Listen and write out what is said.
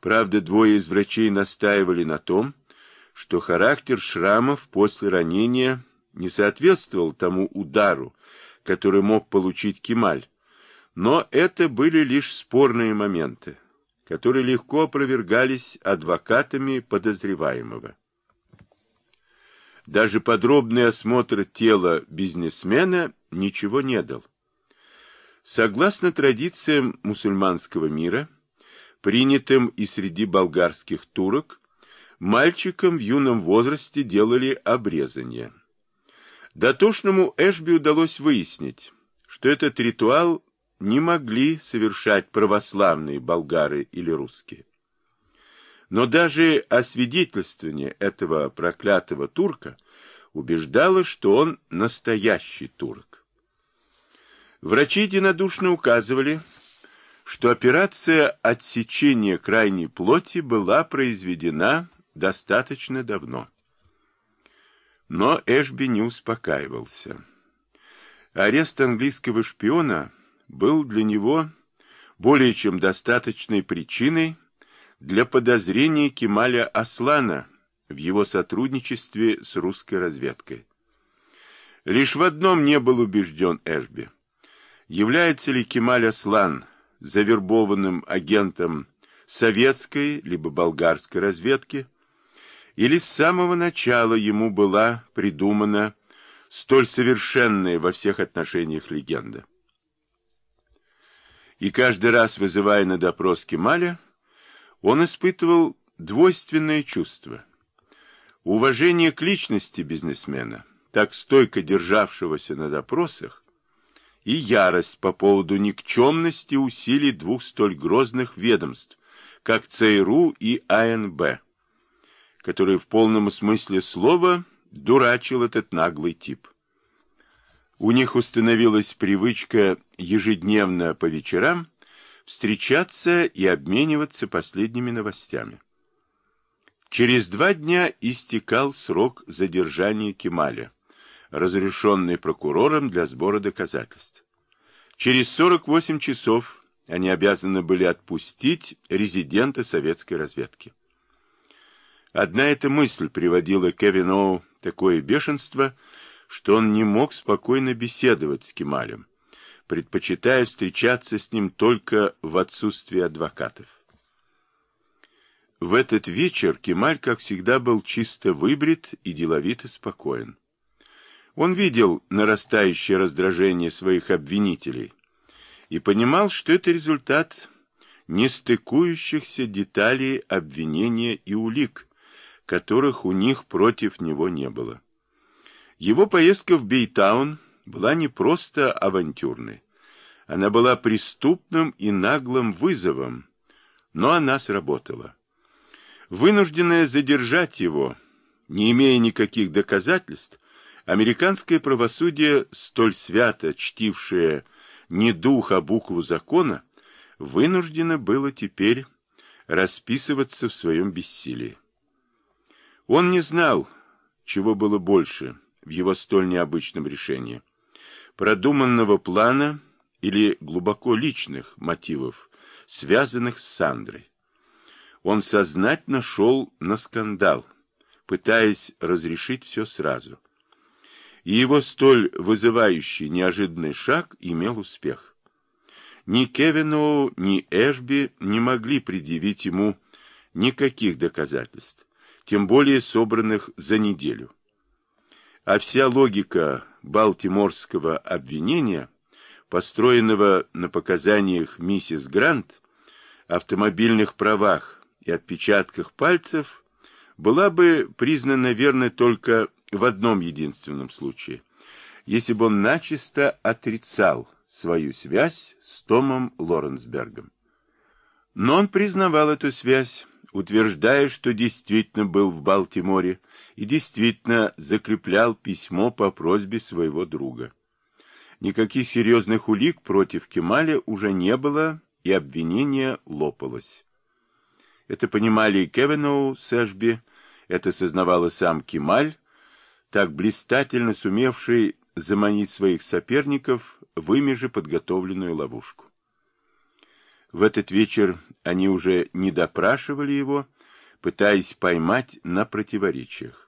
Правда, двое из врачей настаивали на том, что характер шрамов после ранения не соответствовал тому удару, который мог получить Кемаль, но это были лишь спорные моменты, которые легко опровергались адвокатами подозреваемого. Даже подробный осмотр тела бизнесмена ничего не дал. Согласно традициям мусульманского мира, принятым и среди болгарских турок, мальчикам в юном возрасте делали обрезание. Дотошному Эшби удалось выяснить, что этот ритуал не могли совершать православные болгары или русские. Но даже освидетельствование этого проклятого турка убеждало, что он настоящий турок. Врачи единодушно указывали, что операция отсечения крайней плоти была произведена достаточно давно. Но Эшби не успокаивался. Арест английского шпиона был для него более чем достаточной причиной для подозрения Кемаля Аслана в его сотрудничестве с русской разведкой. Лишь в одном не был убежден Эшби. Является ли Кемаль Аслан завербованным агентом советской либо болгарской разведки, или с самого начала ему была придумана столь совершенная во всех отношениях легенда. И каждый раз, вызывая на допрос Кемаля, он испытывал двойственное чувство. Уважение к личности бизнесмена, так стойко державшегося на допросах, и ярость по поводу никчемности усилий двух столь грозных ведомств, как ЦРУ и АНБ, которые в полном смысле слова дурачил этот наглый тип. У них установилась привычка ежедневно по вечерам встречаться и обмениваться последними новостями. Через два дня истекал срок задержания Кемаля, разрешенный прокурором для сбора доказательств. Через 48 часов они обязаны были отпустить резидента советской разведки. Одна эта мысль приводила Кевину такое бешенство, что он не мог спокойно беседовать с Кемалем предпочитая встречаться с ним только в отсутствии адвокатов. В этот вечер Кемаль, как всегда, был чисто выбрит и деловито спокоен. Он видел нарастающее раздражение своих обвинителей и понимал, что это результат нестыкующихся деталей обвинения и улик, которых у них против него не было. Его поездка в Бейтаун была не просто авантюрной. Она была преступным и наглым вызовом, но она сработала. Вынужденная задержать его, не имея никаких доказательств, американское правосудие, столь свято чтившее не дух, а букву закона, вынуждено было теперь расписываться в своем бессилии. Он не знал, чего было больше в его столь необычном решении продуманного плана или глубоко личных мотивов, связанных с Сандрой. Он сознательно шел на скандал, пытаясь разрешить все сразу. И его столь вызывающий неожиданный шаг имел успех. Ни Кевину, ни Эшби не могли предъявить ему никаких доказательств, тем более собранных за неделю. А вся логика балтиморского обвинения, построенного на показаниях миссис Грант, автомобильных правах и отпечатках пальцев, была бы признана верной только в одном единственном случае, если бы он начисто отрицал свою связь с Томом Лоренсбергом. Но он признавал эту связь, утверждая, что действительно был в Балтиморе и действительно закреплял письмо по просьбе своего друга. Никаких серьезных улик против Кемаля уже не было, и обвинение лопалось. Это понимали и Кевиноу с это сознавал и сам Кемаль, так блистательно сумевший заманить своих соперников в ими же подготовленную ловушку. В этот вечер они уже не допрашивали его, пытаясь поймать на противоречиях.